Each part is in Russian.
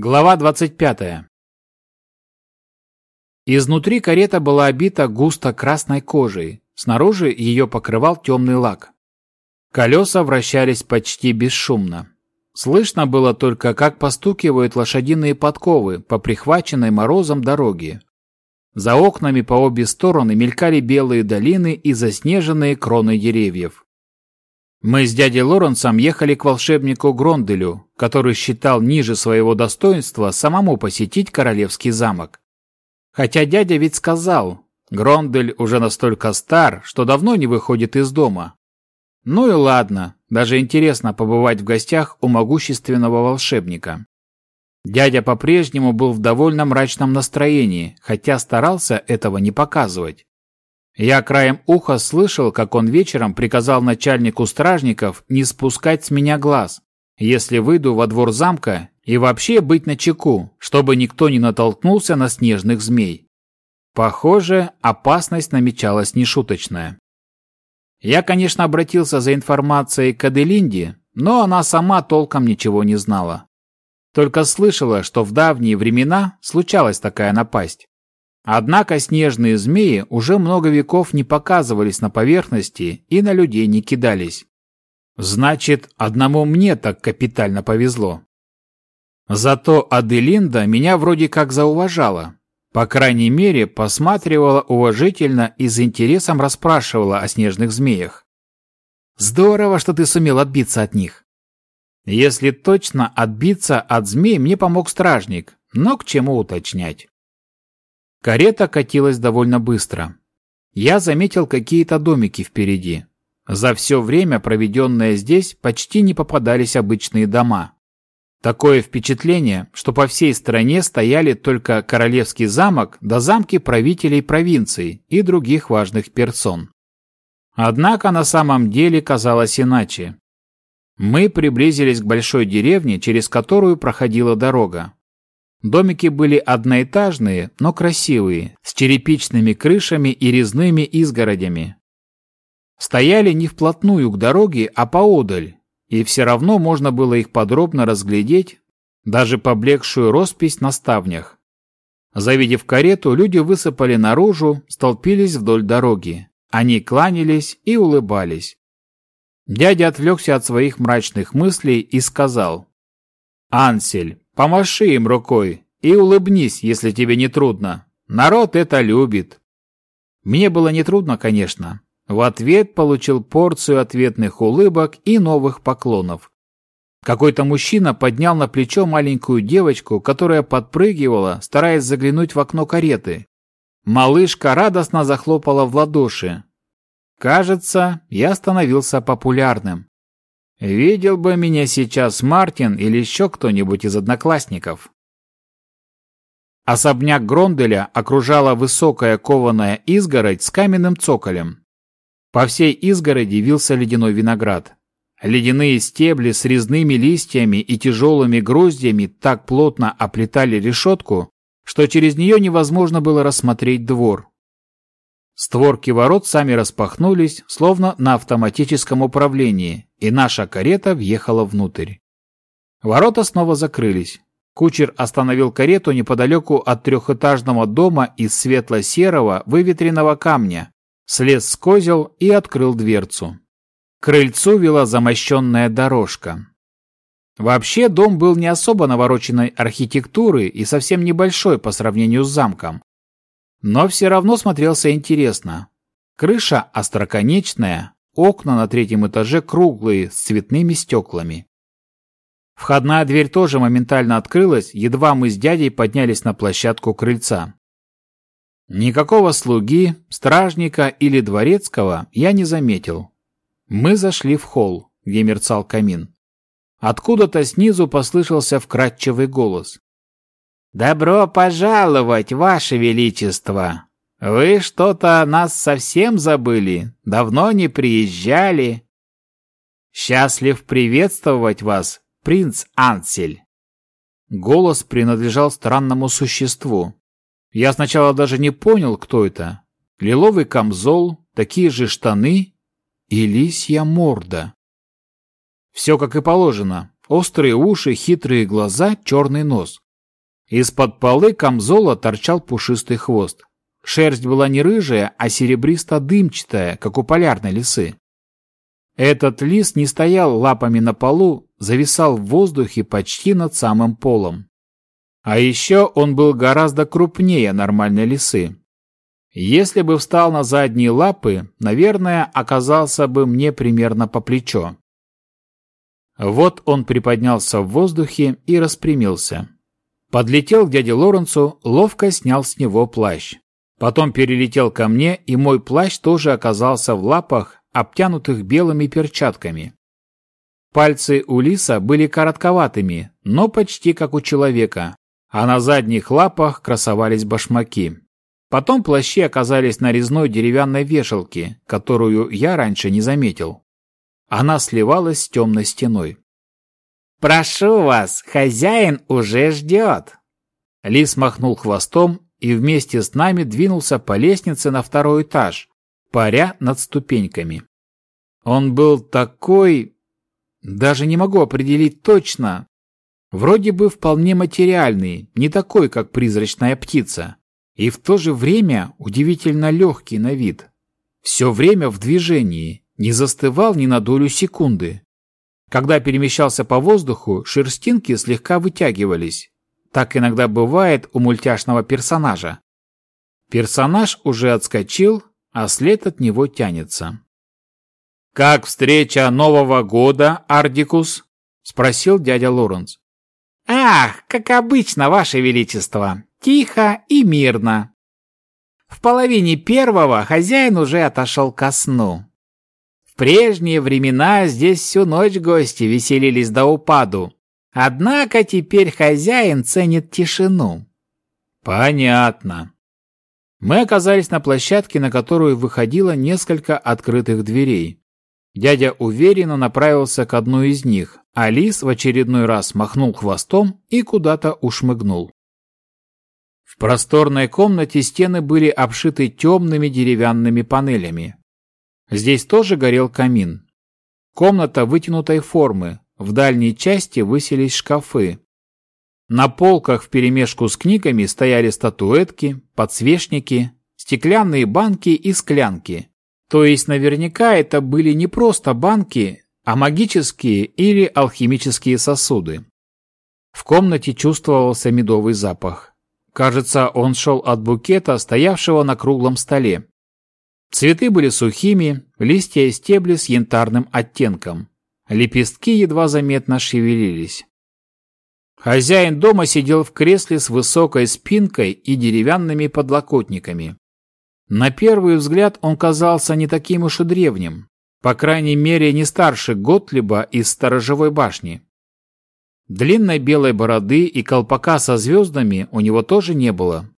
Глава 25. Изнутри карета была обита густо красной кожей, снаружи ее покрывал темный лак. Колеса вращались почти бесшумно. Слышно было только, как постукивают лошадиные подковы по прихваченной морозом дороге. За окнами по обе стороны мелькали белые долины и заснеженные кроны деревьев. Мы с дядей Лоренсом ехали к волшебнику Гронделю, который считал ниже своего достоинства самому посетить королевский замок. Хотя дядя ведь сказал, Грондель уже настолько стар, что давно не выходит из дома. Ну и ладно, даже интересно побывать в гостях у могущественного волшебника. Дядя по-прежнему был в довольно мрачном настроении, хотя старался этого не показывать. Я краем уха слышал, как он вечером приказал начальнику стражников не спускать с меня глаз, если выйду во двор замка и вообще быть начеку, чтобы никто не натолкнулся на снежных змей. Похоже, опасность намечалась нешуточная. Я, конечно, обратился за информацией к Аделинде, но она сама толком ничего не знала. Только слышала, что в давние времена случалась такая напасть. Однако снежные змеи уже много веков не показывались на поверхности и на людей не кидались. Значит, одному мне так капитально повезло. Зато Аделинда меня вроде как зауважала. По крайней мере, посматривала уважительно и с интересом расспрашивала о снежных змеях. Здорово, что ты сумел отбиться от них. Если точно отбиться от змей мне помог стражник, но к чему уточнять. Карета катилась довольно быстро. Я заметил какие-то домики впереди. За все время, проведенное здесь, почти не попадались обычные дома. Такое впечатление, что по всей стране стояли только королевский замок да замки правителей провинций и других важных персон. Однако на самом деле казалось иначе. Мы приблизились к большой деревне, через которую проходила дорога. Домики были одноэтажные, но красивые, с черепичными крышами и резными изгородями. Стояли не вплотную к дороге, а поодаль, и все равно можно было их подробно разглядеть, даже поблекшую роспись на ставнях. Завидев карету, люди высыпали наружу, столпились вдоль дороги. Они кланялись и улыбались. Дядя отвлекся от своих мрачных мыслей и сказал. «Ансель, Помаши им рукой и улыбнись, если тебе не трудно. Народ это любит. Мне было не трудно, конечно. В ответ получил порцию ответных улыбок и новых поклонов. Какой-то мужчина поднял на плечо маленькую девочку, которая подпрыгивала, стараясь заглянуть в окно кареты. Малышка радостно захлопала в ладоши. Кажется, я становился популярным. Видел бы меня сейчас Мартин или еще кто-нибудь из одноклассников. Особняк Гронделя окружала высокая кованая изгородь с каменным цоколем. По всей изгороди вился ледяной виноград. Ледяные стебли с резными листьями и тяжелыми гроздьями так плотно оплетали решетку, что через нее невозможно было рассмотреть двор. Створки ворот сами распахнулись, словно на автоматическом управлении, и наша карета въехала внутрь. Ворота снова закрылись. Кучер остановил карету неподалеку от трехэтажного дома из светло-серого выветренного камня, слез с козел и открыл дверцу. Крыльцу вела замощенная дорожка. Вообще дом был не особо навороченной архитектуры и совсем небольшой по сравнению с замком. Но все равно смотрелся интересно. Крыша остроконечная, окна на третьем этаже круглые, с цветными стеклами. Входная дверь тоже моментально открылась, едва мы с дядей поднялись на площадку крыльца. Никакого слуги, стражника или дворецкого я не заметил. Мы зашли в холл, где мерцал камин. Откуда-то снизу послышался вкрадчивый голос. «Добро пожаловать, Ваше Величество! Вы что-то нас совсем забыли, давно не приезжали. Счастлив приветствовать вас, принц Ансель!» Голос принадлежал странному существу. Я сначала даже не понял, кто это. Лиловый камзол, такие же штаны и лисья морда. Все как и положено. Острые уши, хитрые глаза, черный нос. Из-под полы камзола торчал пушистый хвост. Шерсть была не рыжая, а серебристо-дымчатая, как у полярной лисы. Этот лис не стоял лапами на полу, зависал в воздухе почти над самым полом. А еще он был гораздо крупнее нормальной лисы. Если бы встал на задние лапы, наверное, оказался бы мне примерно по плечо. Вот он приподнялся в воздухе и распрямился. Подлетел к дяде Лоренцу, ловко снял с него плащ. Потом перелетел ко мне, и мой плащ тоже оказался в лапах, обтянутых белыми перчатками. Пальцы у лиса были коротковатыми, но почти как у человека, а на задних лапах красовались башмаки. Потом плащи оказались на резной деревянной вешалке, которую я раньше не заметил. Она сливалась с темной стеной. «Прошу вас, хозяин уже ждет!» Лис махнул хвостом и вместе с нами двинулся по лестнице на второй этаж, паря над ступеньками. Он был такой... Даже не могу определить точно. Вроде бы вполне материальный, не такой, как призрачная птица. И в то же время удивительно легкий на вид. Все время в движении, не застывал ни на долю секунды. Когда перемещался по воздуху, шерстинки слегка вытягивались. Так иногда бывает у мультяшного персонажа. Персонаж уже отскочил, а след от него тянется. «Как встреча Нового года, Ардикус?» — спросил дядя Лоренс. «Ах, как обычно, Ваше Величество, тихо и мирно. В половине первого хозяин уже отошел ко сну прежние времена здесь всю ночь гости веселились до упаду. Однако теперь хозяин ценит тишину. Понятно. Мы оказались на площадке, на которую выходило несколько открытых дверей. Дядя уверенно направился к одной из них, а лис в очередной раз махнул хвостом и куда-то ушмыгнул. В просторной комнате стены были обшиты темными деревянными панелями, Здесь тоже горел камин. Комната вытянутой формы, в дальней части высились шкафы. На полках вперемешку с книгами стояли статуэтки, подсвечники, стеклянные банки и склянки. То есть наверняка это были не просто банки, а магические или алхимические сосуды. В комнате чувствовался медовый запах. Кажется, он шел от букета, стоявшего на круглом столе. Цветы были сухими, листья и стебли с янтарным оттенком. Лепестки едва заметно шевелились. Хозяин дома сидел в кресле с высокой спинкой и деревянными подлокотниками. На первый взгляд он казался не таким уж и древним, по крайней мере не старше Готлиба из сторожевой башни. Длинной белой бороды и колпака со звездами у него тоже не было,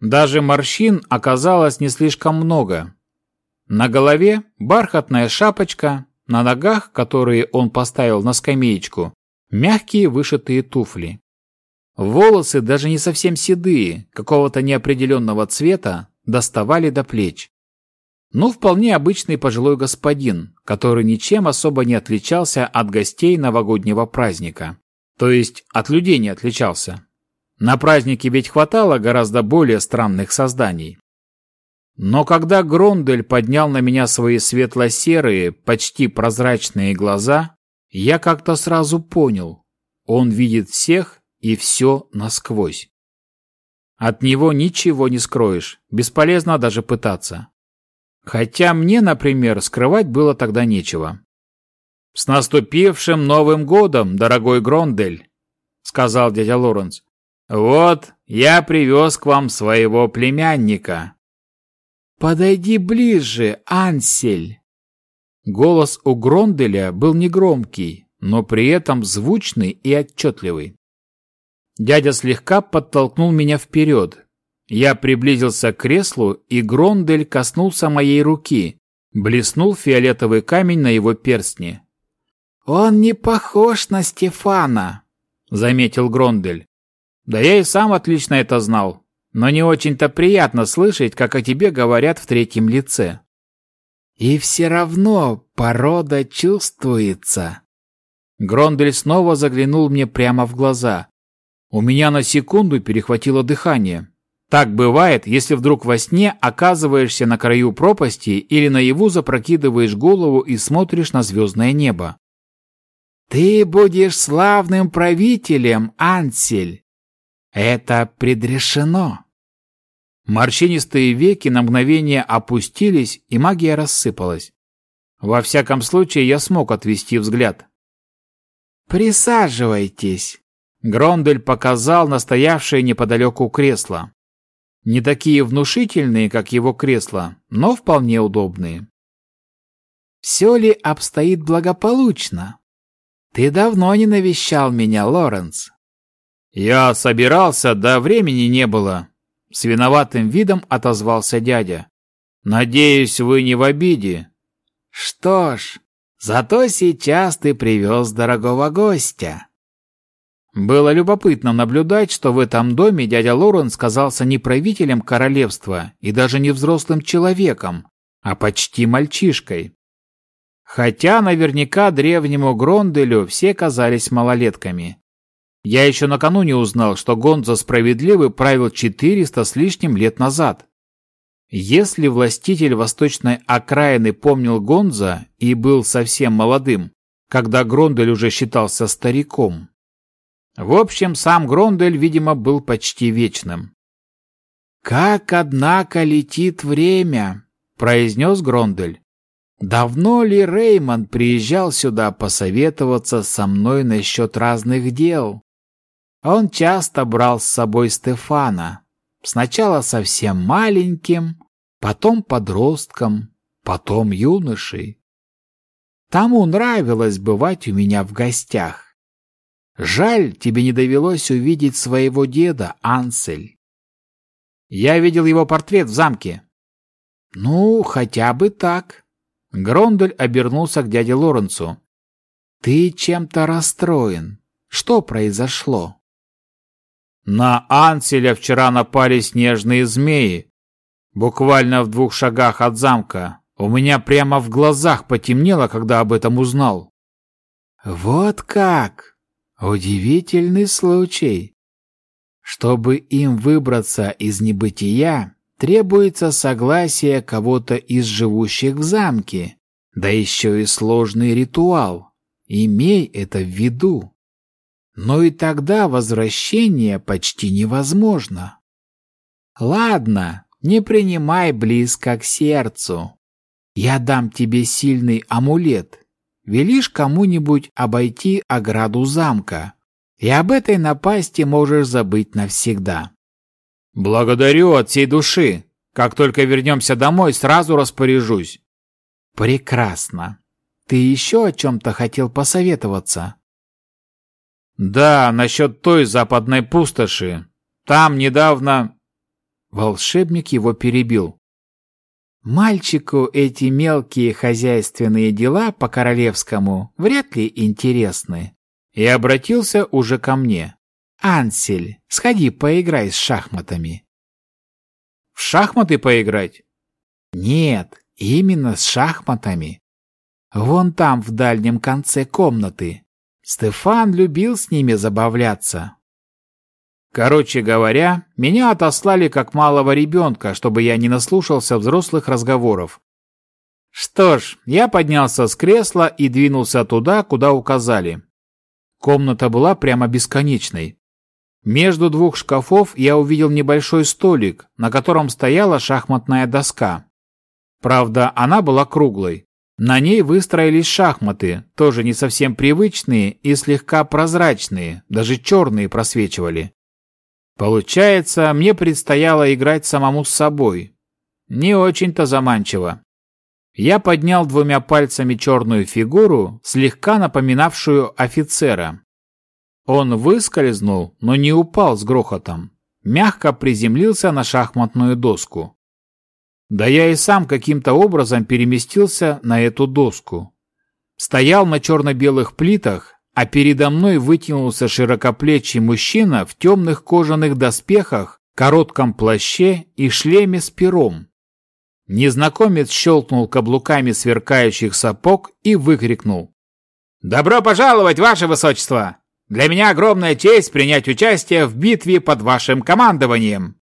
даже морщин оказалось не слишком много. На голове бархатная шапочка, на ногах, которые он поставил на скамеечку, мягкие вышитые туфли. Волосы, даже не совсем седые, какого-то неопределенного цвета, доставали до плеч. Ну, вполне обычный пожилой господин, который ничем особо не отличался от гостей новогоднего праздника. То есть от людей не отличался. На празднике ведь хватало гораздо более странных созданий. Но когда Грондель поднял на меня свои светло-серые, почти прозрачные глаза, я как-то сразу понял, он видит всех и все насквозь. От него ничего не скроешь, бесполезно даже пытаться. Хотя мне, например, скрывать было тогда нечего. «С наступившим Новым годом, дорогой Грондель!» — сказал дядя Лоренс. «Вот, я привез к вам своего племянника». «Подойди ближе, Ансель!» Голос у Гронделя был негромкий, но при этом звучный и отчетливый. Дядя слегка подтолкнул меня вперед. Я приблизился к креслу, и Грондель коснулся моей руки. Блеснул фиолетовый камень на его перстне. «Он не похож на Стефана», — заметил Грондель. Да я и сам отлично это знал, но не очень-то приятно слышать, как о тебе говорят в третьем лице. И все равно порода чувствуется. Грондель снова заглянул мне прямо в глаза. У меня на секунду перехватило дыхание. Так бывает, если вдруг во сне оказываешься на краю пропасти или наяву запрокидываешь голову и смотришь на звездное небо. «Ты будешь славным правителем, Ансель! Это предрешено!» Морщинистые веки на мгновение опустились, и магия рассыпалась. Во всяком случае, я смог отвести взгляд. «Присаживайтесь!» Грондель показал настоявшее неподалеку кресло. Не такие внушительные, как его кресло, но вполне удобные. «Все ли обстоит благополучно? Ты давно не навещал меня, Лоренс». «Я собирался, да времени не было», — с виноватым видом отозвался дядя. «Надеюсь, вы не в обиде». «Что ж, зато сейчас ты привез дорогого гостя». Было любопытно наблюдать, что в этом доме дядя Лоренс казался не правителем королевства и даже не взрослым человеком, а почти мальчишкой. Хотя наверняка древнему Гронделю все казались малолетками. Я еще накануне узнал, что Гонза Справедливый правил 400 с лишним лет назад. Если властитель восточной окраины помнил Гонза и был совсем молодым, когда Грондель уже считался стариком, в общем, сам Грондель, видимо, был почти вечным. «Как, однако, летит время!» — произнес Грондель. «Давно ли Реймонд приезжал сюда посоветоваться со мной насчет разных дел? Он часто брал с собой Стефана, сначала совсем маленьким, потом подростком, потом юношей. Тому нравилось бывать у меня в гостях. Жаль, тебе не довелось увидеть своего деда, Ансель. Я видел его портрет в замке. Ну, хотя бы так. Грондель обернулся к дяде Лоренцу. Ты чем-то расстроен. Что произошло? На Анселя вчера напали снежные змеи. Буквально в двух шагах от замка. У меня прямо в глазах потемнело, когда об этом узнал. Вот как! Удивительный случай. Чтобы им выбраться из небытия, требуется согласие кого-то из живущих в замке, да еще и сложный ритуал. Имей это в виду. Но и тогда возвращение почти невозможно. Ладно, не принимай близко к сердцу. Я дам тебе сильный амулет, велишь кому-нибудь обойти ограду замка, и об этой напасти можешь забыть навсегда. Благодарю от всей души. Как только вернемся домой, сразу распоряжусь. Прекрасно. Ты еще о чем-то хотел посоветоваться? Да, насчет той западной пустоши. Там недавно... Волшебник его перебил. Мальчику эти мелкие хозяйственные дела по королевскому вряд ли интересны. И обратился уже ко мне. «Ансель, сходи поиграй с шахматами». «В шахматы поиграть?» «Нет, именно с шахматами. Вон там, в дальнем конце комнаты. Стефан любил с ними забавляться. Короче говоря, меня отослали как малого ребенка, чтобы я не наслушался взрослых разговоров. Что ж, я поднялся с кресла и двинулся туда, куда указали. Комната была прямо бесконечной. Между двух шкафов я увидел небольшой столик, на котором стояла шахматная доска. Правда, она была круглой. На ней выстроились шахматы, тоже не совсем привычные и слегка прозрачные, даже черные просвечивали. Получается, мне предстояло играть самому с собой. Не очень-то заманчиво. Я поднял двумя пальцами черную фигуру, слегка напоминавшую офицера. Он выскользнул, но не упал с грохотом. Мягко приземлился на шахматную доску. Да я и сам каким-то образом переместился на эту доску. Стоял на черно-белых плитах, а передо мной вытянулся широкоплечий мужчина в темных кожаных доспехах, коротком плаще и шлеме с пером. Незнакомец щелкнул каблуками сверкающих сапог и выкрикнул. «Добро пожаловать, ваше высочество! Для меня огромная честь принять участие в битве под вашим командованием.